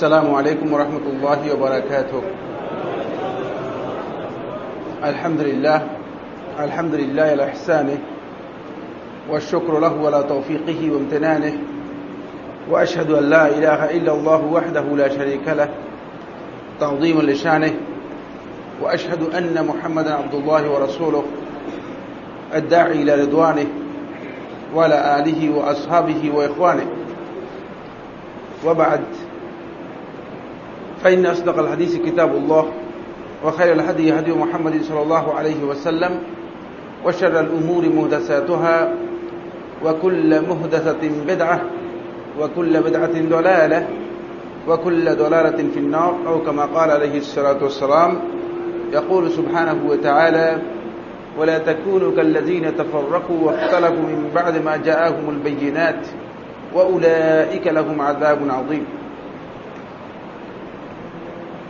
السلام عليكم ورحمة الله وبركاته. الحمد لله الحمد لله على إحسانه والشكر له على توفيقه وامتنانه وأشهد أن لا إله إلا الله وحده لا شريك له تعظيما لشانه وأشهد أن محمدا عبد الله ورسوله الداعي إلى رضوانه وعلى آله وأصحابه وإخوانه. وبعد فإن أصدق الحديث كتاب الله وخير الهدي هدي محمد صلى الله عليه وسلم وشر الأمور مهدساتها وكل مهدسة بدعة وكل بدعة ضلالة وكل ضلالة في النار أو كما قال عليه الصلاة والسلام يقول سبحانه وتعالى ولا تكونوا كالذين تفرقوا واختلفوا من بعد ما جاءهم البينات وأولئك لهم عذاب عظيم.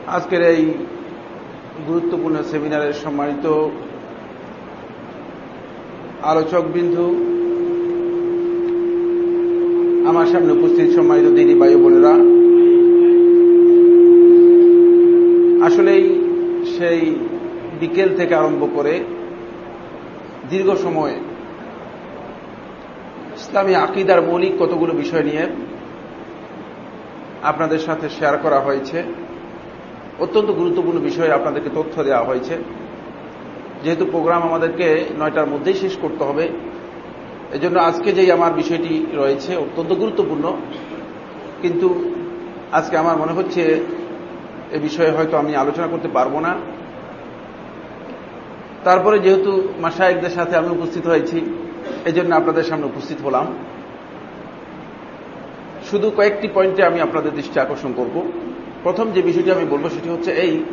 আজকের এই গুরুত্বপূর্ণ সেমিনারের সম্মানিত আলোচক বিন্দু, আমার সামনে উপস্থিত সম্মানিত দিনী বায়ু বোনেরা। আসলেই সেই বিকেল থেকে আরম্ভ করে দীর্ঘ সময় ইসলামী আকিদার মৌলিক কতগুলো বিষয় নিয়ে আপনাদের সাথে শেয়ার করা হয়েছে। অত্যন্ত গুরুত্বপূর্ণ বিষয়ে আপনাদেরকে তথ্য দেওয়া হয়েছে। যেহেতু প্রোগ্রাম আমাদেরকে নয়টার মধ্যেই শেষ করতে হবে, এজন্য আজকে যেই আমার বিষয়টি রয়েছে অত্যন্ত গুরুত্বপূর্ণ। কিন্তু আজকে আমার মনে হচ্ছে এ বিষয়ে হয়তো আমি আলোচনা করতে পারব না। তারপরে যেহেতু মাসায়কদের সাথে আমি উপস্থিত হয়েছি এই জন্য আপনাদের সামনে উপস্থিত হলাম। শুধু কয়েকটি পয়েন্টে আমি আপনাদের দৃষ্টি আকর্ষণ করব। প্রথম যে বিষয়টি আমি বলব সেটি হচ্ছে এই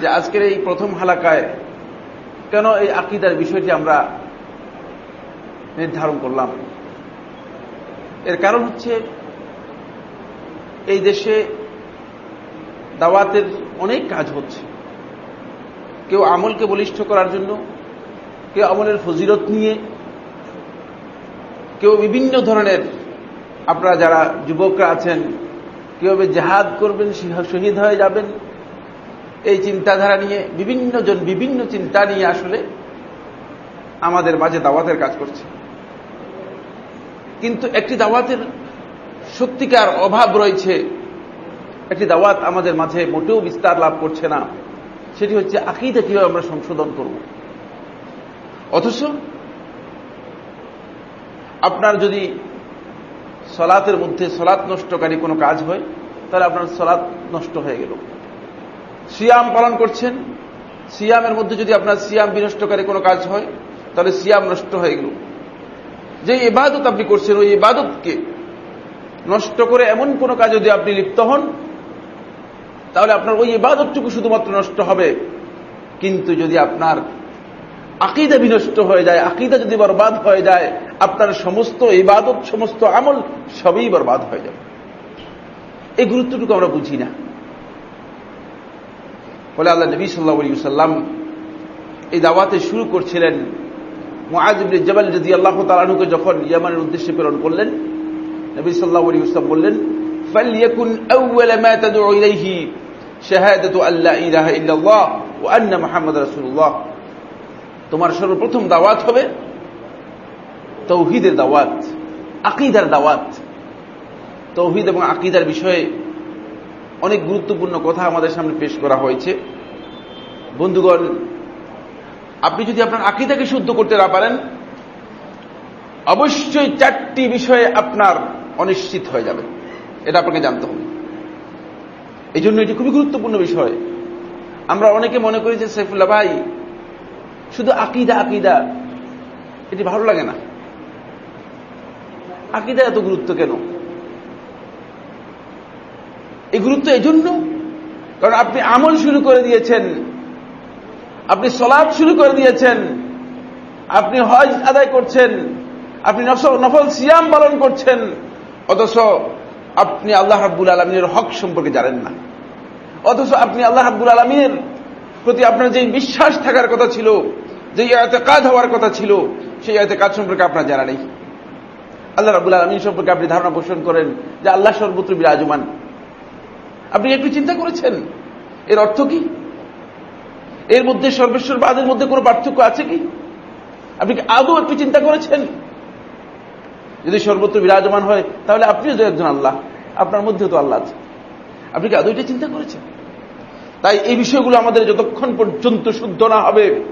যে আজকের এই প্রথম হালাকায় কেন এই আকিদার বিষয়টি আমরা নির্ধারণ করলাম? এর কারণ হচ্ছে এই দেশে দাওয়াতের অনেক কাজ হচ্ছে। কেউ আমলকে বলিষ্ঠ করার জন্য, কেউ আমলের ফজিরত নিয়ে, কেউ বিভিন্ন ধরনের, আপনারা যারা যুবকরা আছেন কীভাবে জেহাদ করবেন, শহীদ হয়ে যাবেন? এই চিন্তাধারা নিয়ে বিভিন্ন জন বিভিন্ন চিন্তা নিয়ে আসলে আমাদের মাঝে দাওয়াতের কাজ করছে। কিন্তু একটি দাওয়াতের সত্যিকার অভাব রয়েছে। একটি দাওয়াত আমাদের মাঝে মোটেও বিস্তার লাভ করছে না। সেটি হচ্ছে আকিদা কীভাবে আমরা সংশোধন করব। অথচ আপনার যদি সলাতের মধ্যে সলাৎ নষ্টকারী কোনো কাজ হয়, তাহলে আপনার সলাৎ নষ্ট হয়ে গেল। সিয়াম পালন করছেন, সিয়ামের মধ্যে যদি আপনার সিয়াম বিনষ্টকারী কোনো কাজ হয়, তাহলে সিয়াম নষ্ট হয়ে গেল। যে ইবাদত আপনি করছেন, ওই ইবাদতকে নষ্ট করে এমন কোনো কাজ যদি আপনি লিপ্ত হন, তাহলে আপনার ওই ইবাদতটুকু শুধুমাত্র নষ্ট হবে। কিন্তু যদি আপনার আকিদা বিনষ্ট হয়ে যায় আকিদা যদি বরবাদ হয়ে যায় আপনার সমস্ত ইবাদত সমস্ত আমল সবই বরবাদ হয়ে যাবে এই গুরুত্বটুকু আমরা বুঝি না বলে আল্লাহ নবী সাল্লাহ আলী সাল্লাম এই দাওয়াতে শুরু করছিলেন মুআজিবনে জবাল যদি আল্লাহ তালানুকে যখন ইয়ামানের উদ্দেশ্যে প্রেরণ করলেন নবী সাল্লাহ আলী ইসলাম বললেন فليكن أول ما تدعو إليه شهادة أن لا إله إلا الله وأن محمد رسول الله তোমার সর্বপ্রথম দাওয়াত হবে তৌহিদের দাওয়াত, আকিদার দাওয়াত। তৌহিদ এবং আকিদার বিষয়ে অনেক গুরুত্বপূর্ণ কথা আমাদের সামনে পেশ করা হয়েছে। বন্ধুগণ, আপনি যদি আপনার আকিদাকে শুদ্ধ করতে না পারেন, অবশ্যই চারটি বিষয়ে আপনার অনিশ্চিত হয়ে যাবে। এটা আপনাকে জানতে হবে। এই জন্য এটি খুবই গুরুত্বপূর্ণ বিষয়। আমরা অনেকে মনে করি যে সাইফুল্লাহ ভাই শুধু আকিদা আকিদা। এটি ভালো লাগে না। আকিদা এত গুরুত্ব কেন? এই গুরুত্ব এই জন্য কারণ আপনি আমল শুরু করে দিয়েছেন। আপনি সলাদ শুরু করে দিয়েছেন। আপনি হজ আদায় করছেন। আপনি নফল সিয়াম পালন করছেন। অথচ আপনি আল্লাহ রাব্বুল আলমিনের হক সম্পর্কে জানেন না। অথচ আপনি আল্লাহ রাব্বুল আলমিনের প্রতি আপনার যে বিশ্বাস থাকার কথা ছিল যে এতে কাজ হওয়ার কথা ছিল, সেই এতে কাজ সম্পর্কে আপনার জানা নেই। আল্লাহ রাবুল আলমী সম্পর্কে আপনি ধারণা পোষণ করেন যে আল্লাহ সর্বত্র বিরাজমান। আপনি একটু চিন্তা করেছেন? এর অর্থ কি? এর মধ্যে সর্বেশ্বরবাদের মধ্যে কোনো পার্থক্য আছে কি? আপনি কি আদৌ একটু চিন্তা করেছেন? যদি সর্বত্র বিরাজমান হয়, তাহলে আপনিও তো একজন আল্লাহ। আপনার মধ্যেও তো আল্লাহ আছে। আপনি কি আদৌ এটা চিন্তা করেছেন? তাই এই বিষয়গুলো আমাদের যতক্ষণ পর্যন্ত শুদ্ধ না হবে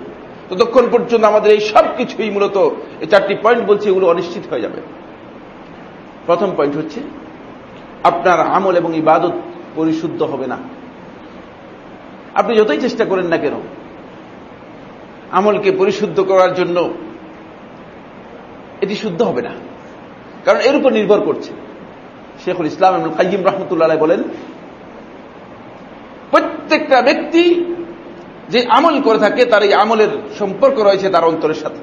ততক্ষণ পর্যন্ত আমাদের এই সব কিছুই মূলত এই চারটি পয়েন্ট বলছি, এগুলো অনিশ্চিত হয়ে যাবে। প্রথম পয়েন্ট হচ্ছে, আপনার আমল এবং ইবাদত পরিশুদ্ধ হবে না। আপনি যতই চেষ্টা করেন না কেন, আমলকে পরিশুদ্ধ করার জন্য এটি শুদ্ধ হবে না। কারণ এর উপর নির্ভর করছে। শেখুল ইসলাম এবং কাইম রহমতুল্লাহ বলেন, প্রত্যেকটা ব্যক্তি যে আমল করে থাকে, তার এই আমলের সম্পর্ক রয়েছে তার অন্তরের সাথে।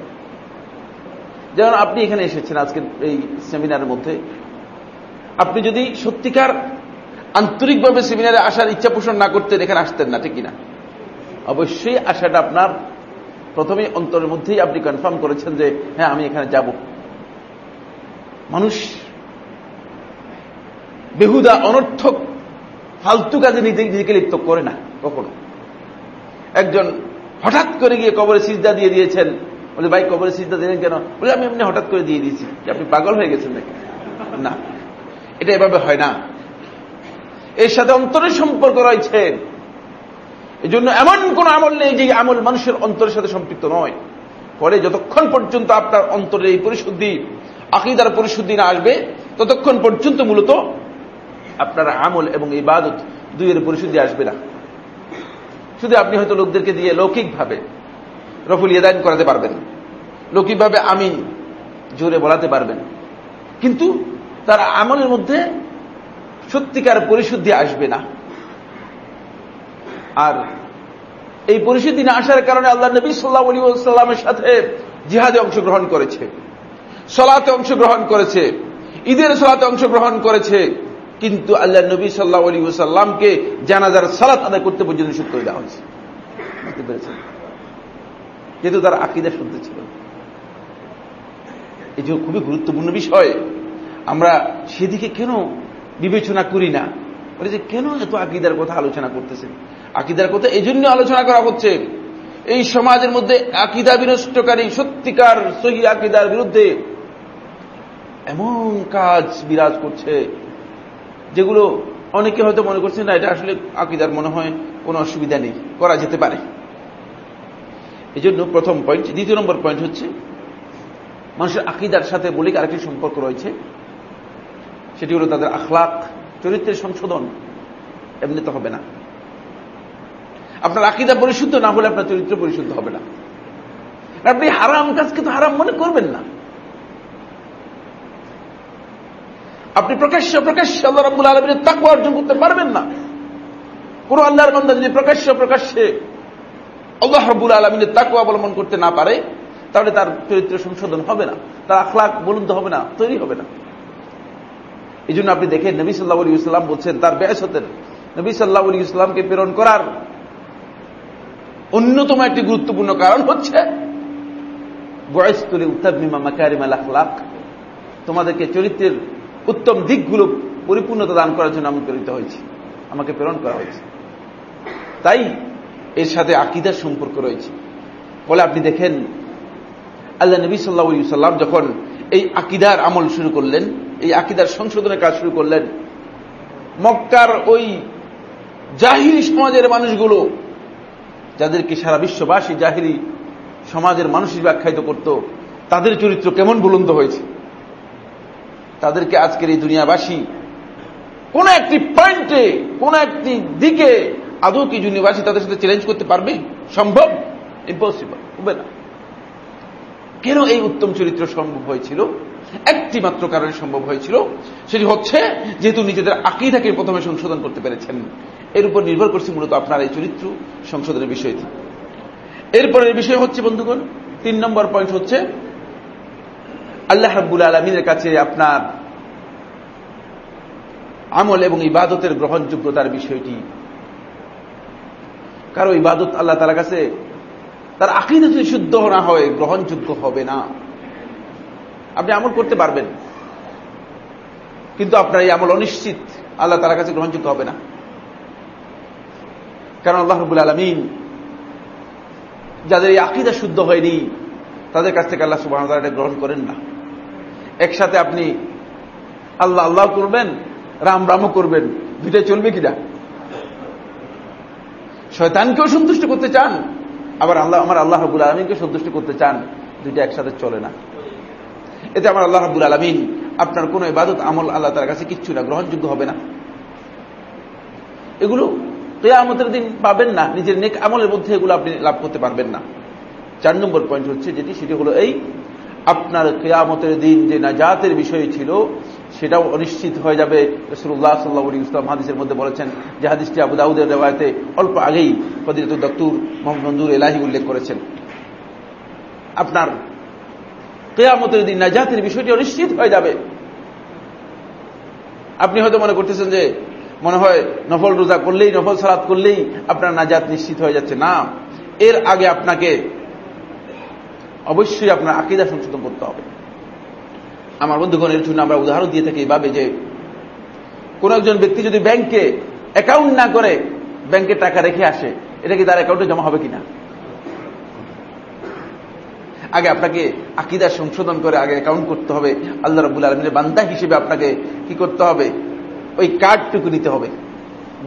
যেমন আপনি এখানে এসেছেন আজকের এই সেমিনারের মধ্যে। আপনি যদি সত্যিকার, আন্তরিকভাবে সেমিনারে আসার ইচ্ছা পোষণ না করতেন, এখানে আসতেন না, ঠিক কিনা? অবশ্যই আসাটা আপনার প্রথমে অন্তরের মধ্যেই আপনি কনফার্ম করেছেন যে হ্যাঁ আমি এখানে যাব। মানুষ বেহুদা, অনর্থক, ফালতু কাজে নিজেকে লিপ্ত করে না, কখনো। একজন হঠাৎ করে গিয়ে কবরে সিজদা দিয়ে দিয়েছেন। বলে, ভাই, কবরে সিজদা দিলেন কেন? বলে, আমি এমনি হঠাৎ করে দিয়ে দিয়েছি। আপনি পাগল হয়ে গেছেন নাকি? না, এটা এভাবে হয় না। এর সাথে অন্তরের সম্পর্ক রয়েছে। এই জন্য এমন কোন আমল নেই যে আমল মানুষের অন্তরের সাথে সম্পৃক্ত নয়। পরে যতক্ষণ পর্যন্ত আপনার অন্তরের এই পরিশুদ্ধি, আকিদার পরিশুদ্ধি না আসবে, ততক্ষণ পর্যন্ত মূলত আপনার আমল এবং এই ইবাদত দুইয়ের পরিশুদ্ধি আসবে না। শুধু আপনি হয়তো লোকদেরকে দিয়ে লৌকিকভাবে রফুল ইয়েদায়ন করাতে পারবেন। লৌকিকভাবে আমি জোরে বলাতে পারবেন। কিন্তু তার আমলের মধ্যে সত্যিকার পরিশুদ্ধি আসবে না। আর এই পরিশুদ্ধি না আসার কারণে আল্লাহ নবী সাল্লাহ আলী সাল্লামের সাথে জিহাদে অংশগ্রহণ করেছে, সলাতে অংশগ্রহণ করেছে, ঈদের সলাতে অংশগ্রহণ করেছে। কিন্তু আল্লাহ নবী সাল্লাহ আলী সাল্লামকে জানাজার সালাত আদায় করতে পর্যন্ত নিষেধ করে দেওয়া হয়েছে। বুঝতে পেরেছেন? যেহেতু তার আকিদা শুনতে ছিল। এটি খুবই গুরুত্বপূর্ণ বিষয়। আমরা সেদিকে কেন বিবেচনা করি না? বলে যে কেন এত আকিদার কথা আলোচনা করতেছেন? আকিদার কথা এই জন্য আলোচনা করা হচ্ছে। এই সমাজের মধ্যে আকিদা বিনষ্টকারী সত্যিকার সহি আকিদার বিরুদ্ধে এমন কাজ বিরাজ করছে। যেগুলো অনেকে হয়তো মনে করছেন, না, এটা আসলে আকিদার মনে হয় কোনো অসুবিধা নেই, করা যেতে পারে। এই জন্য প্রথম পয়েন্ট দ্বিতীয় নম্বর পয়েন্ট হচ্ছে, মানুষের আকিদার সাথে বলিক আরেকটি সম্পর্ক রয়েছে। সেটি হল তাদের আখলাক, চরিত্রের সংশোধন এমনিতে হবে না। আপনার আকিদা পরিশুদ্ধ না হলে আপনার চরিত্র পরিশুদ্ধ হবে না। আপনি হারাম কাজকে তো হারাম মনে করবেন না। আপনি প্রকাশ্য প্রকাশ্য আল্লাহ রাবুল আলমীর তাক অর্জন করতে পারবেন না। কোন আল্লাহর বান্দা যদি প্রকাশ্য, প্রকাশ্যে আল্লাহ রবুল আলমিনের তাক অবলম্বন করতে না পারে, তাহলে তার চরিত্র সংশোধন হবে না, তার আখলাক বলুন হবে না, তৈরি হবে না। এই জন্য আপনি দেখেন, নবী সাল্লাহ আলী ইসলাম বলছেন, তার ব্যাস হতেন। নবী সাল্লাহ আলী ইসলামকে প্রেরণ করার অন্যতম একটি গুরুত্বপূর্ণ কারণ হচ্ছে বয়স তুলে উত্তাবিমা মাকারিম আল আখলাক। তোমাদেরকে চরিত্রের উত্তম দিকগুলো পরিপূর্ণতা দান করার জন্য আমন্ত্রিত হয়েছে। আমাকে প্রেরণ করা হয়েছে। তাই এর সাথে আকিদার সম্পর্ক রয়েছে। ফলে আপনি দেখেন, আল্লাহ নবী সাল্লাহ সাল্লাম যখন এই আকিদার আমল শুরু করলেন, এই আকিদার সংশোধনের কাজ শুরু করলেন, মক্কার ওই জাহিরি সমাজের মানুষগুলো, যাদেরকে সারা বিশ্ববাসী জাহিরি সমাজের মানুষ ব্যাখ্যায়িত করত, তাদের চরিত্র কেমন বুলন্দ হয়েছে? তাদেরকে আজকের এই দুনিয়াবাসী কোন একটি পয়েন্টে, কোন একটি দিকে আদৌ কি দুনিয়াবাসী তাদের সাথে চ্যালেঞ্জ করতে পারবে? সম্ভব? ইম্পসিবল হবে না। কেন এই উত্তম চরিত্র সম্ভব হয়েছিল? একটি মাত্র কারণে সম্ভব হয়েছিল। সেটি হচ্ছে যেহেতু নিজেদের আকিদাকে প্রথমে সংশোধন করতে পেরেছেন। এর উপর নির্ভর করছে মূলত আপনার এই চরিত্র সংশোধনের বিষয়টি। এরপরের বিষয় হচ্ছে, বন্ধুগণ, তিন নম্বর পয়েন্ট হচ্ছে আল্লাহ রাব্বুল আলমিনের কাছে আপনার আমল এবং ইবাদতের গ্রহণযোগ্যতার বিষয়টি। কারও ইবাদত আল্লাহ তার কাছে তার আকিদা যদি শুদ্ধ না হয়, গ্রহণযোগ্য হবে না। আপনি আমল করতে পারবেন। কিন্তু আপনার এই আমল অনিশ্চিত, আল্লাহ তার কাছে গ্রহণযোগ্য হবে না। কারণ আল্লাহ রবুল আলমিন যাদের এই আকিদা শুদ্ধ হয়নি, তাদের কাছ থেকে আল্লাহ সুবাহ গ্রহণ করেন না। একসাথে আপনি আল্লাহ আল্লাহ করবেন, রাম রামও করবেন। দুইটাই চলবে কিনা? শয়তানকেও সন্তুষ্ট করতে চান, আবার আল্লাহ আমার আল্লাহ রাবুল আলমিনকে সন্তুষ্ট করতে চান, দুইটা একসাথে চলে না। এতে আমার আল্লাহ রাবুল আলমিন আপনার কোন ইবাদত, আমল আল্লাহ তার কাছে কিচ্ছু না, গ্রহণযোগ্য হবে না। এগুলো কেয়ামতের দিন পাবেন না, নিজের নেক আমলের মধ্যে এগুলো আপনি লাভ করতে পারবেন না। চার নম্বর পয়েন্ট হচ্ছে যেটি, সেটি হলো এই আপনার কেয়ামতের দিন যে নাজাতের বিষয় ছিল, সেটাও অনিশ্চিত হয়ে যাবে। রসুল্লাহ সাল্লাহ ইসলাম হাদিসের মধ্যে বলেছেন যে হাদিসটি আবু দাউদের রেওয়ায়তে অল্প আগেই ফদিরত দত্তুর মোহাম্মদ মঞ্জুর এলাহি উল্লেখ করেছেন। আপনার কেয়ামতের দিন নাজাতের বিষয়টি অনিশ্চিত হয়ে যাবে। আপনি হয়তো মনে করতেছেন যে মনে হয় নফল রোজা করলেই, নফল সালাদ করলেই আপনার নাজাত নিশ্চিত হয়ে যাচ্ছে। না, এর আগে আপনাকে অবশ্যই আপনার আকিদা সংশোধন করতে হবে। আমার বন্ধুগণ, এর জন্য আমরা উদাহরণ দিয়ে থাকি এভাবে যে, কোন একজন ব্যক্তি যদি ব্যাংকে অ্যাকাউন্ট না করে, ব্যাংকে টাকা রেখে আসে, এটা কি তার অ্যাকাউন্টে জমা হবে কিনা? আগে আপনাকে আকিদা সংশোধন করে আগে অ্যাকাউন্ট করতে হবে। আল্লাহ রবুল আলমিনের বান্দা হিসেবে আপনাকে কি করতে হবে? ওই কার্ডটুকু নিতে হবে।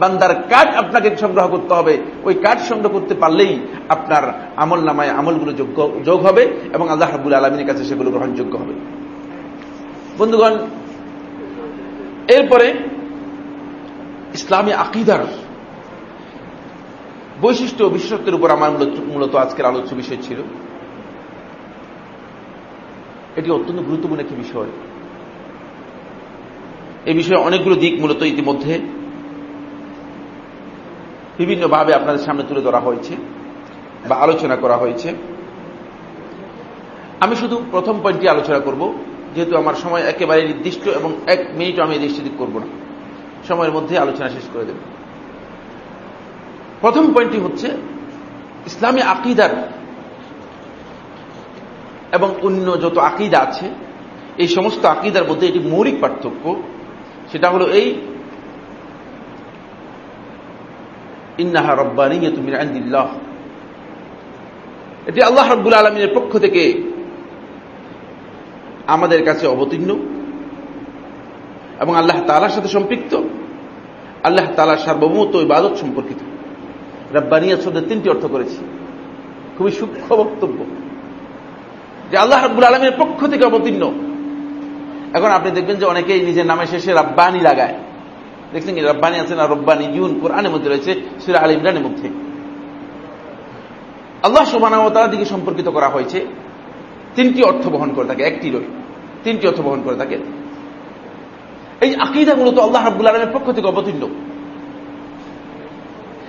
বান্দার কার্ড আপনাকে সংগ্রহ করতে হবে। ওই কার্ড সংগ্রহ করতে পারলেই আপনার আমল নামায় আমলগুলো যোগ্য, যোগ হবে এবং আল্লাহ রাবুল আলমিনের কাছে সেগুলো গ্রহণযোগ্য হবে। বন্ধুগণ, এরপরে ইসলামী আকিদার বৈশিষ্ট্য বিশেষত্বের উপর আমার মূলত আজকের আলোচ্য বিষয় ছিল। এটি অত্যন্ত গুরুত্বপূর্ণ একটি বিষয়। এই বিষয়ে অনেকগুলো দিক মূলত ইতিমধ্যে বিভিন্নভাবে আপনাদের সামনে তুলে ধরা হয়েছে বা আলোচনা করা হয়েছে। আমি শুধু প্রথম পয়েন্টটি আলোচনা করব, যেহেতু আমার সময় একেবারে নির্দিষ্ট এবং এক মিনিট আমি দৃষ্টি করব না। সময়ের মধ্যে আলোচনা শেষ করে দেব। প্রথম পয়েন্টটি হচ্ছে, ইসলামী আকিদার এবং অন্য যত আকিদা আছে, এই সমস্ত আকিদার মধ্যে এটি মৌলিক পার্থক্য, সেটা হলো এই ইন্নাহা রব্বানি তুমি আন্দিল্লাহ। এটি আল্লাহ রব্বুল আলমিনের পক্ষ থেকে আমাদের কাছে অবতীর্ণ এবং আল্লাহ তালার সাথে সম্পৃক্ত। আল্লাহ তালার সার্বভৌমত্ব ইবাদত সম্পর্কিত। রব্বানিয়া শব্দের তিনটি অর্থ করেছি। খুবই সূক্ষ্ম বক্তব্য। যে আল্লাহ রব্বুল আলমের পক্ষ থেকে অবতীর্ণ। এখন আপনি দেখবেন যে অনেকেই নিজের নামে শেষে রাব্বানি লাগায়। দেখছেন কি? রব্বানি আছে না রব্বানি জুন কোরআনের মধ্যে রয়েছে সুরা আল ইমরানের মধ্যে। আল্লাহ সুবানার দিকে সম্পর্কিত করা হয়েছে তিনটি অর্থ বহন করে থাকে, একটি রই। তিনটি অর্থ বহন করে থাকে। এই আকিদা মূলত আল্লাহ রাব্বুল আলমের পক্ষ থেকে অবতীর্ণ।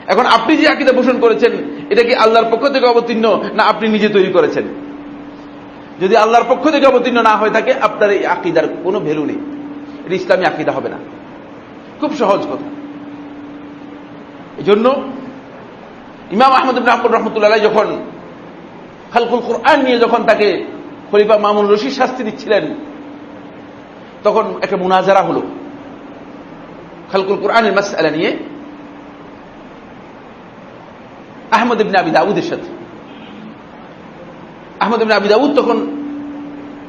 এখন আপনি যে আকিদা পোষণ করেছেন, এটা কি আল্লাহর পক্ষ থেকে অবতীর্ণ না আপনি নিজে তৈরি করেছেন? যদি আল্লাহর পক্ষ থেকে অবতীর্ণ না হয়ে থাকে, আপনার এই আকিদার কোনো ভ্যালু নেই। এটা ইসলামী আকিদা হবে না। খুব সহজ কথা। এই জন্য ইমাম আহমদ আহমদ রহমতুল্লাহ যখন খালকুল কোরআন নিয়ে যখন তাকে খলিফা মামুন রশিদ শাস্তি দিচ্ছিলেন, তখন একটা মুনাজারা হল। খালকুল কোরআনের মাসালা নিয়ে আহমদ ইবনে আবি দাউদের সাথে। আহমদ ইবনে আবি দাউদ তখন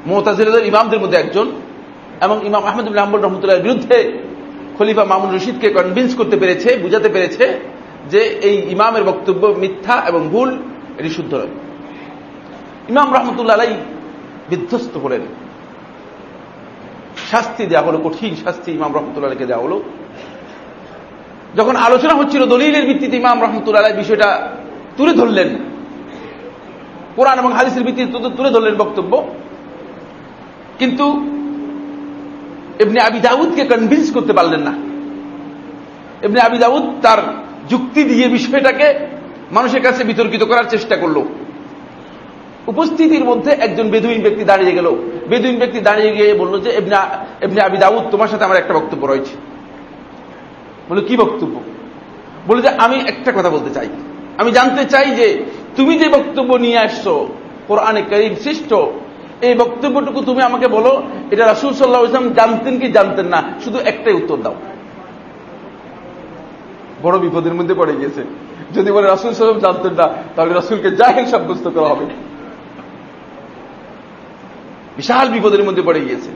মোহতাজির ইমামদের মধ্যে একজন এবং ইমাম আহমদ ইবনে আহমদ রহমতুল্লাহর বিরুদ্ধে খলিফা মামুন রশিদকে কনভিন্স করতে পেরেছে, বুঝাতে পেরেছে যে এই ইমামের বক্তব্য মিথ্যা এবং ভুল, এটি শুদ্ধ নয়। ইমাম রহমতুল্লাহ আলাই বিধ্বস্ত হলেন। শাস্তি দেওয়া হলো, কঠিন শাস্তি ইমাম রহমতুল্লাহকে দেওয়া হলো। যখন আলোচনা হচ্ছিল দলিলের ভিত্তিতে ইমাম রহমতুল্লাহ বিষয়টা তুলে ধরলেন, কোরআন এবং হাদিসের ভিত্তিতে তুলে ধরলেন বক্তব্য। কিন্তু এমনি আবি দাউদকে কনভিন্স করতে পারলেন না। এমনি আবি দাউদ তার যুক্তি দিয়ে বিষয়টাকে মানুষের কাছে বিতর্কিত করার চেষ্টা করল। উপস্থিতির মধ্যে একজন বেদুইন ব্যক্তি দাঁড়িয়ে গেল। বেদুইন ব্যক্তি দাঁড়িয়ে গিয়ে বলল যে এমনি আবি দাউদ, তোমার সাথে আমার একটা বক্তব্য রয়েছে। বলে কি বক্তব্য? বলে যে, আমি একটা কথা বলতে চাই। আমি জানতে চাই যে, তুমি যে বক্তব্য নিয়ে আসছো, কোরআনে করিম সৃষ্ট এই বক্তব্যটুকু তুমি আমাকে বলো, এটা রাসুল সাল্লাহ ইসলাম জানতেন কি জানতেন না? শুধু একটাই উত্তর দাও। বড় বিপদের মধ্যে পড়ে গিয়েছে। যদি বলে রাসুল সাল্লাম জানতেন না, তাহলে রাসুলকে জাহিল সাব্যস্ত করা হবে। বিশাল বিপদের মধ্যে পড়ে গিয়েছে।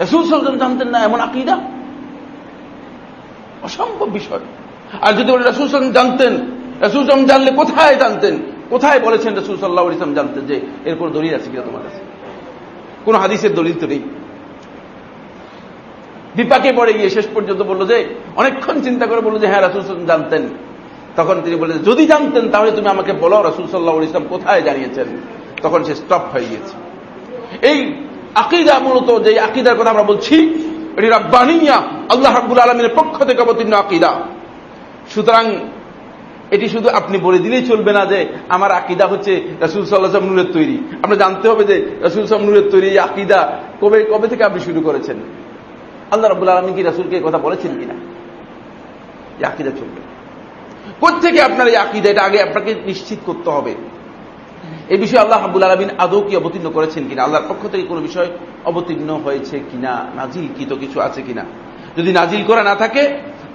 রসুল সাল্লাম জানতেন না, এমন আকিদা? অসম্ভব বিষয়। আর যদি বলে রসুল সাল্লাম জানতেন, রসুল সাল্লাম জানলে কোথায় জানতেন? কোথায় বলেছেন রসুল সাল্লাহ ইসলাম জানতেন যে, এর কোন আছে কিনা তোমার কাছে? কোন হাদিসের দলিল তো নেই। বিপাকে পড়ে গিয়ে শেষ পর্যন্ত বলল যে, অনেকক্ষণ চিন্তা করে বলল যে হ্যাঁ রাসুল জানতেন। তখন তিনি বললেন, যদি জানতেন, তাহলে তুমি আমাকে বলো, রাসুল সাল্লাহ ইসলাম কোথায় জানিয়েছেন তখন সে স্টপ হয়ে গিয়েছে। এই আকিদা মূলত, যে আকিদার কথা আমরা বলছি, এটি রাব্বানিয়া, আল্লাহ রাব্বুল আলমীর পক্ষ থেকে অবতীর্ণ আকিদা। সুতরাং এটি শুধু আপনি বলে দিলেই চলবে না যে আমার আকিদা হচ্ছে রাসুল সাল্লাহ নূরের তৈরি। আমরা জানতে হবে যে রাসুল সাল্লাম নূরের তৈরি আকিদা কবে কবে থেকে আপনি শুরু করেছেন? আল্লাহ রাবুল আলমী কি রাসুলকে কথা বলেছেন কিনা? আকিদা চলবে। কোথেকে আপনার এই আকিদা? এটা আগে আপনাকে নিশ্চিত করতে হবে। এই বিষয়ে আল্লাহ হাবুল আলমিন আদৌ কি অবতীর্ণ করেছেন কিনা? আল্লাহর পক্ষ থেকে কোনো বিষয় অবতীর্ণ হয়েছে কিনা? নাজিল কি তো কিছু আছে কিনা? যদি নাজিল করা না থাকে,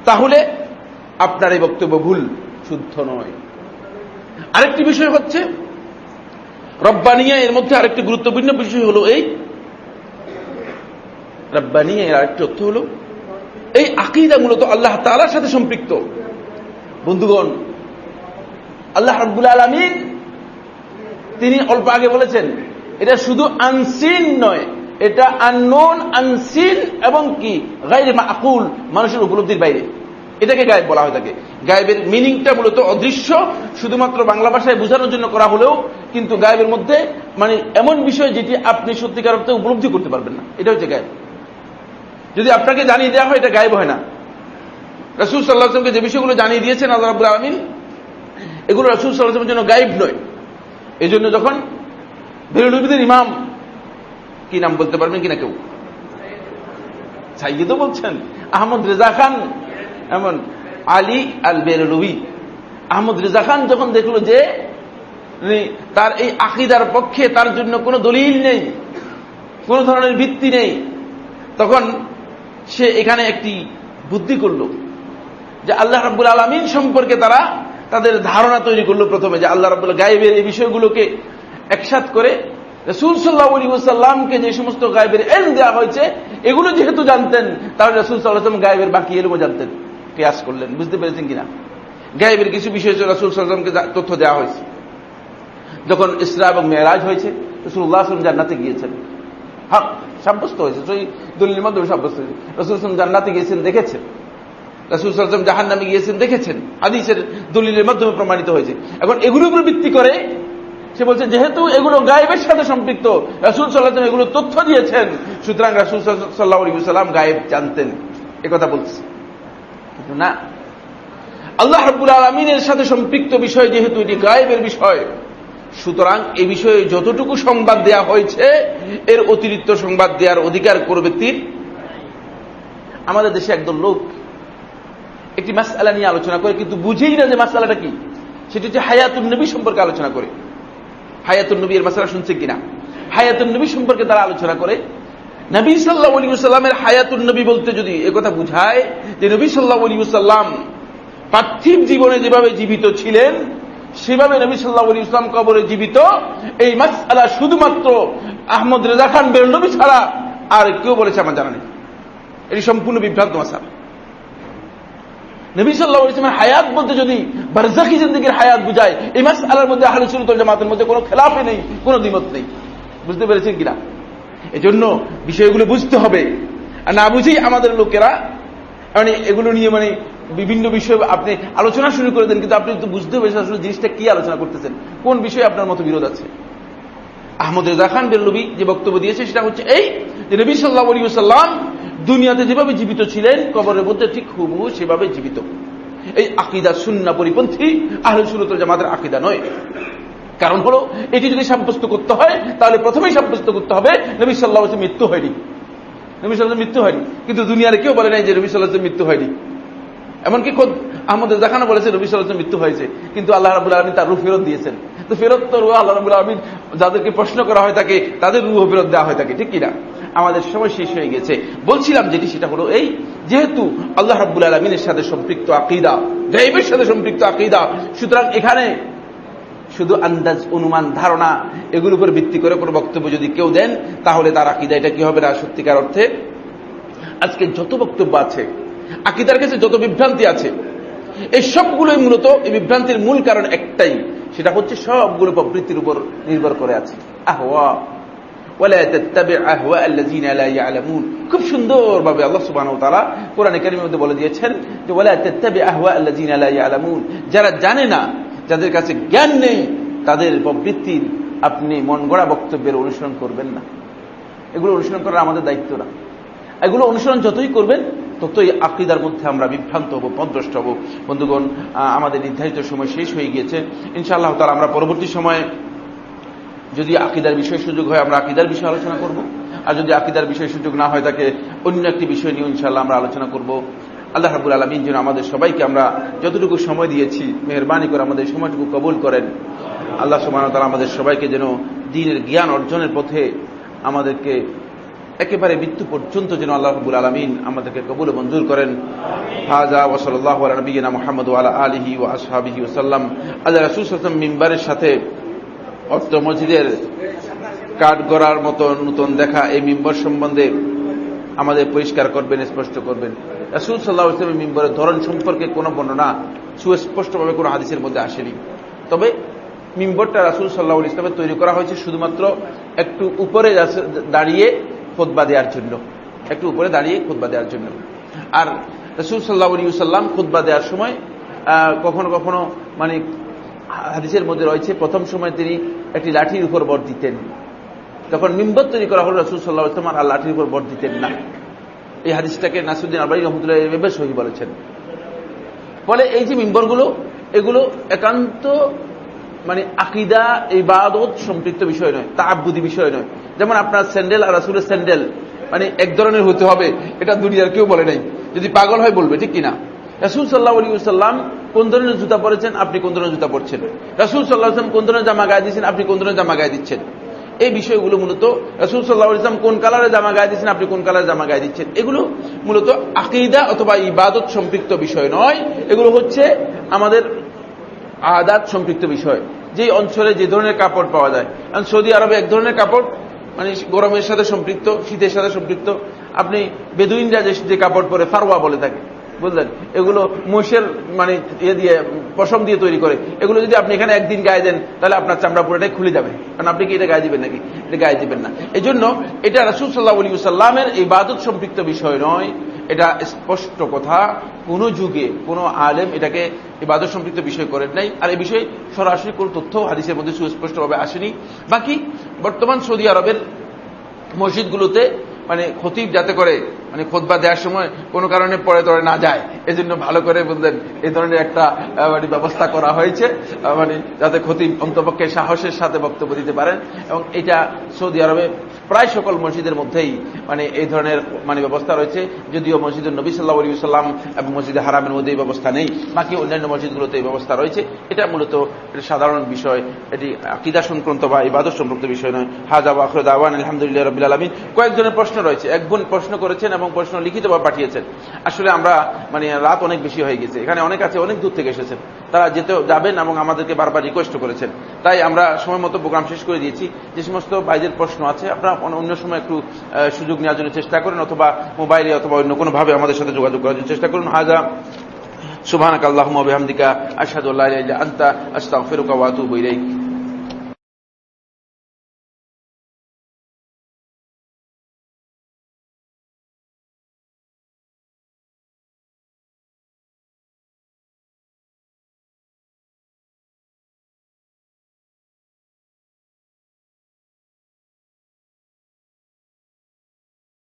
তাহলে আপনার এই বক্তব্য ভুল। শুদ্ধ নয়। আরেকটি বিষয় হচ্ছে, রব্বানিয়া এর মধ্যে আরেকটি গুরুত্বপূর্ণ বিষয় হল এই। রব্বানিয়া এর আরেকটি অর্থ হল, এই আকিদা মূলত আল্লাহ তালার সাথে সম্পৃক্ত। বন্ধুগণ, আল্লাহ রব্বুল আলমিন তিনি অল্প আগে বলেছেন, এটা শুধু আনসিন নয়, এটা আননোন, আনসিন এবং কি গাইরে আকুল মানুষের উপলব্ধির বাইরে। এটাকে গায়েব বলা হয়ে থাকে গায়েবের মিনিংটা মূলত অদৃশ্য, শুধুমাত্র বাংলা ভাষায় বোঝানোর জন্য করা হলেও কিন্তু গায়েবের মধ্যে মানে এমন বিষয় যেটি আপনি সত্যিকার অর্থে উপলব্ধি করতে পারবেন না। এটা হচ্ছে গায়েব। যদি আপনাকে জানিয়ে দেওয়া হয়, এটা গায়েব হয় না। রসুল সাল্লাহামকে যে বিষয়গুলো জানিয়ে দিয়েছেন আল্লাহ আলমিন, এগুলো রসুল সাল্লাহামের জন্য গায়েব নয়। এই জন্য যখন বেরুলবিদের ইমাম, কি নাম বলতে পারবেন কিনা কেউ? সাইয়দও বলছেন, আহমদ রেজা খান এমন আলী আল বেরলুবি আহমদ রেজা খান যখন দেখল যে তার এই আকিদার পক্ষে তার জন্য কোনো দলিল নেই, কোন ধরনের ভিত্তি নেই, তখন সে এখানে একটি বুদ্ধি করল যে আল্লাহ রাব্বুল আলমিন সম্পর্কে তারা তাদের ধারণা তৈরি করল প্রথমে যে আল্লাহ রাবুল গায়েবের এই বিষয়গুলোকে একসাথ করে রসুল সাল্লাহ আলী সাল্লামকে যে সমস্ত গায়েবের এল দেওয়া হয়েছে, এগুলো যেহেতু জানতেন, তাহলে রসুল সাল্লাহাম গায়েবের বাকি এলমও জানতেন। কেয়াস করলেন, বুঝতে পেরেছেন কিনা? গায়েবের কিছু বিষয় রসুল সাল্লামকে তথ্য দেওয়া হয়েছে। যখন ইসরা এবং মেয়েরাজ হয়েছে রসুল্লাহ আসলাম জান্নাতে গিয়েছেন। হ্যাঁ সাব্যস্ত হয়েছে সেই দলিলের মাধ্যমে সাব্যস্ত হয়েছে। রসুল আসলাম জান্নাতে গিয়েছেন, দেখেছেন। রাসুল সাল্লাম জাহান নামে গিয়েছেন, দেখেছেন। হাদিসের দলিলের মাধ্যমে প্রমাণিত হয়েছে। এখন এগুলোর উপর ভিত্তি করে সে বলছে, যেহেতু এগুলো গায়েবের সাথে সম্পৃক্ত, রাসুল সাল্লাহ এগুলো তথ্য দিয়েছেন, সুতরাং রাসুল সাল্লাহ সাল্লাম গায়েব জানতেন। একথা বলছে। কিন্তু না। আল্লাহ রব্বুল আলমিনের সাথে সম্পৃক্ত বিষয় যেহেতু এটি গায়েবের বিষয়, সুতরাং এ বিষয়ে যতটুকু সংবাদ দেয়া হয়েছে, এর অতিরিক্ত সংবাদ দেওয়ার অধিকার কোনো ব্যক্তির আমাদের দেশে একদল লোক একটি মাসালা নিয়ে আলোচনা করে, কিন্তু বুঝেই না যে মাসালাটা কি। সেটি হচ্ছে হায়াতুল নবী সম্পর্কে আলোচনা করে। হায়াতুল নবী এর মাসালা শুনছে কিনা? হায়াতুল নবী সম্পর্কে তারা আলোচনা করে। নবী সাল্লাহ আলী সাল্লামের হায়াতুল নবী বলতে যদি একথা বুঝায় যে নবী সাল্লাহ আলী সাল্লাম পার্থিব জীবনে যেভাবে জীবিত ছিলেন, সেভাবে নবী সাল্লাহ আলী ইসলাম কবরে জীবিত। এই মাসালা শুধুমাত্র আহমদ রেজা খান বের নবী ছাড়া আর কেউ বলেছে আমার জানা নেই। এটি সম্পূর্ণ বিভ্রান্ত মাসালা। নবী সাল্লাহ ইসলামের হায়াত বলতে যদি বারজাকি জিন্দগির হায়াত বুঝায়, এই মাস আলার মধ্যে আহলে সুরতল জামাতের মধ্যে কোনো খেলাফে নেই, কোনো দ্বিমত নেই। বুঝতে পেরেছেন কিনা? এজন্য বিষয়গুলো বুঝতে হবে। আর না বুঝেই আমাদের লোকেরা মানে এগুলো নিয়ে মানে বিভিন্ন বিষয় আপনি আলোচনা শুরু করে দেন, কিন্তু আপনি তো বুঝতে পেরেছেন আসলে জিনিসটা কি আলোচনা করতেছেন, কোন বিষয়ে আপনার মতো বিরোধ আছে? আহমদ রেজা খান বেল্লবি যে বক্তব্য দিয়েছে, সেটা হচ্ছে এই যে নবী সাল্লাহ আলী সাল্লাম দুনিয়াতে যেভাবে জীবিত ছিলেন, কবরের মধ্যে ঠিক হুবু সেভাবে জীবিত। এই আকিদা সুন্না পরিপন্থী আহলে সুরত জামাতের আকিদা নয়। কারণ হলো, এটি যদি সাব্যস্ত করতে হয়, তাহলে প্রথমেই সাব্যস্ত করতে হবে, নবী সাল্লাহ মৃত্যু হয়নি। নবী সাল্লাহ মৃত্যু হয়নি। কিন্তু দুনিয়ার কেউ বলে নাই যে নবী সাল্লাহ মৃত্যু হয়নি। এমনকি খোদ আহমদ দেখানো বলেছে নবী সাল্লাহ মৃত্যু হয়েছে। কিন্তু আল্লাহ রাবুল আলমী তার রু ফেরত দিয়েছেন। তো ফেরত তো রু আল্লাহ রাবুল আলমিন যাদেরকে প্রশ্ন করা হয় থাকে তাদের রুহ ফেরত দেওয়া হয় থাকে ঠিক কিনা আমাদের সময় শেষ হয়ে গেছে। বলছিলাম যেটি, সেটা হলো এই, যেহেতু আল্লাহ রাব্বুল আলমিনের সাথে সম্পৃক্ত আকিদা গাইবের সাথে সম্পৃক্ত আকিদা, সুতরাং এখানে শুধু আন্দাজ, অনুমান, ধারণা, এগুলোর উপর ভিত্তি করে কোনো বক্তব্য যদি কেউ দেন, তাহলে তার আকিদা এটা কি হবে না, সত্যিকার অর্থে? আজকে যত বক্তব্য আছে, আকিদার কাছে যত বিভ্রান্তি আছে, এই সবগুলোই মূলত এই বিভ্রান্তির মূল কারণ একটাই, সেটা হচ্ছে সবগুলো প্রবৃত্তির উপর নির্ভর করে আছে। আহওয়া খুব সুন্দরভাবে আল্লাহ সুবাহ তারা কোরআন একাডেমির মধ্যে বলে দিয়েছেন যে ওলা তেত্তাবে আহওয়া আল্লাহ যারা জানে না যাদের কাছে জ্ঞান নেই, তাদের প্রবৃত্তির আপনি মন গড়া বক্তব্যের অনুসরণ করবেন না। এগুলো অনুসরণ করার আমাদের দায়িত্ব না। এগুলো অনুসরণ যতই করবেন, ততই আকিদার মধ্যে আমরা বিভ্রান্ত হব, পদভ্রষ্ট হব। বন্ধুগণ আমাদের নির্ধারিত সময় শেষ হয়ে গিয়েছে। ইনশাআল্লাহ তারা আমরা পরবর্তী সময়ে যদি আকিদার বিষয় সুযোগ হয়, আমরা আকিদার বিষয়ে আলোচনা করব। আর যদি আকিদার বিষয় সুযোগ না হয়, তাকে অন্য একটি বিষয় নিয়ে ইনশাআল্লাহ আমরা আলোচনা করব। আল্লাহ রাবুল আলমিন যেন আমাদের সবাইকে আমরা যতটুকু সময় দিয়েছি, মেহরবানি করে আমাদের সময়টুকু কবুল করেন। আল্লাহ সুমান তারা আমাদের সবাইকে যেন দিনের জ্ঞান অর্জনের পথে আমাদেরকে একেবারে মৃত্যু পর্যন্ত যেন আল্লাহ রবুল আলমিন আমাদেরকে কবুল মঞ্জুর করেন। হাজা ওসল্লাহ নবীনা মোহাম্মদ আলা আলহি ও আসহাবিহি ওসাল্লাম আল্লাহ রাসুল সাল্লাম মিম্বারের সাথে অর্থ মসজিদের কাঠ গড়ার মতো নতুন দেখা এই মিম্বর সম্বন্ধে আমাদের পরিষ্কার করবেন, স্পষ্ট করবেন। রাসুল সাল্লাহ ইসলামের মিম্বরের ধরন সম্পর্কে কোনো বর্ণনা সুস্পষ্টভাবে কোনো হাদিসের মধ্যে আসেনি। তবে মিম্বরটা রাসুল সাল্লাহ ইসলামের তৈরি করা হয়েছে শুধুমাত্র একটু উপরে দাঁড়িয়ে খোদবা দেওয়ার জন্য। একটু উপরে দাঁড়িয়ে খোদবা দেওয়ার জন্য। আর রসুল সাল্লাহ আলী সাল্লাম খোদবা দেওয়ার সময় কখনো কখনো মানে হাদিসের মধ্যে রয়েছে, প্রথম সময় তিনি একটি লাঠির উপর বর দিতেন। যখন মিম্বর তৈরি করা হল, রসুল সাল্লাহ ইসলাম আর লাঠির উপর বর দিতেন না। এই হাদিসটাকে নাসুদ্দিন আলবাই রহমতুল্লাহ এভাবে সহি বলেছেন। ফলে এই যে মিম্বরগুলো, এগুলো একান্ত মানে আকিদা, ইবাদত সম্পৃক্ত বিষয় নয় তা আব্বুদি বিষয় নয়। যেমন আপনার স্যান্ডেল আর রাসুলের স্যান্ডেল মানে এক ধরনের হতে হবে, এটা দুনিয়ার কেউ বলে নাই। যদি পাগল হয় বলবে, ঠিক কিনা? রাসুল সাল্লাহ আলী সাল্লাম কোন ধরনের জুতা পরেছেন? আপনি কোন ধরনের জুতা পরছেন। রাসুল সাল্লাহ কোন ধরনের জামা গায়ে দিচ্ছেন আপনি কোন ধরনের জামা গায়ে দিচ্ছেন? এই বিষয়গুলো মূলত রাসুল সাল্লাহ ইসলাম কোন কালারের জামা গায়ে দিচ্ছেন আপনি কোন কালারের জামা গায়ে দিচ্ছেন? এগুলো মূলত আকিদা অথবা ইবাদত সম্পৃক্ত বিষয় নয়। এগুলো হচ্ছে আমাদের আদাত সম্পৃক্ত বিষয়। যে অঞ্চলে যে ধরনের কাপড় পাওয়া যায়। কারণ সৌদি আরবে এক ধরনের কাপড় মানে গরমের সাথে সম্পৃক্ত, শীতের সাথে সম্পৃক্ত। আপনি বেদুইনরা যে কাপড় পরে ফারোয়া বলে থাকে। বুঝলেন? এগুলো মোষের মানে ইয়ে দিয়ে, পশম দিয়ে তৈরি করে। এগুলো যদি আপনি এখানে একদিন গায়ে দেন, তাহলে আপনার চামড়া পুরোটাই খুলে যাবে। কারণ আপনি কি এটা গায়ে দিবেন নাকি? এটা গায়ে দিবেন না। এই জন্য এটা রাসুল সাল্লাহ আলী সাল্লামের এই বাদত সম্পৃক্ত বিষয় নয়। এটা স্পষ্ট কথা। কোন যুগে কোন আলেম এটাকে ইবাদত সম্পৃক্ত বিষয় করেন নাই। আর এই বিষয়ে সরাসরি কোন তথ্য হাদিসের মধ্যে সুস্পষ্টভাবে আসেনি। বাকি, বর্তমান সৌদি আরবের মসজিদগুলোতে মানে খতিব যাতে করে মানে খোদবা দেওয়ার সময় কোনো কারণে পরে তরে না যায়। এজন্য ভালো করে বললেন এই ধরনের একটা মানে ব্যবস্থা করা হয়েছে মানে যাতে খতিব অন্তপক্ষে সাহসের সাথে বক্তব্য দিতে পারেন। এবং এটা সৌদি আরবে প্রায় সকল মসজিদের মধ্যেই মানে এই ধরনের মানে ব্যবস্থা রয়েছে। যদিও মসজিদের নবী সাল্লাহ আলী সাল্লাম এবং মসজিদে হারামের মধ্যে এই ব্যবস্থা নেই, বাকি অন্যান্য মসজিদগুলোতে এই ব্যবস্থা রয়েছে। এটা মূলত সাধারণ বিষয়, এটি আকিদা সংক্রান্ত বা ইবাদত সংক্রান্ত বিষয় নয়। হাজা আখরদ আওয়ান আলহামদুলিল্লাহ রবিল আলমিন। কয়েকজনের প্রশ্ন রয়েছে এক বোন প্রশ্ন করেছেন এবং প্রশ্ন লিখিতভাবে পাঠিয়েছেন। আসলে আমরা মানে রাত অনেক বেশি হয়ে গেছে। এখানে অনেক আছে, অনেক দূর থেকে এসেছেন। তারা যেতে যাবেন এবং আমাদেরকে বারবার রিকোয়েস্ট করেছেন। তাই আমরা সময় মতো প্রোগ্রাম শেষ করে দিয়েছি। যে সমস্ত বাইরের প্রশ্ন আছে, আপনারা অন্য সময় একটু সুযোগ নেওয়ার জন্য চেষ্টা করেন অথবা মোবাইলে অথবা অন্য কোনোভাবে আমাদের সাথে যোগাযোগ করার জন্য চেষ্টা করুন। হাজা সুবহানাক আল্লাহুম্মা ওয়া বিহামদিকা, আশহাদু আল্লা ইলাহা ইল্লা আনতা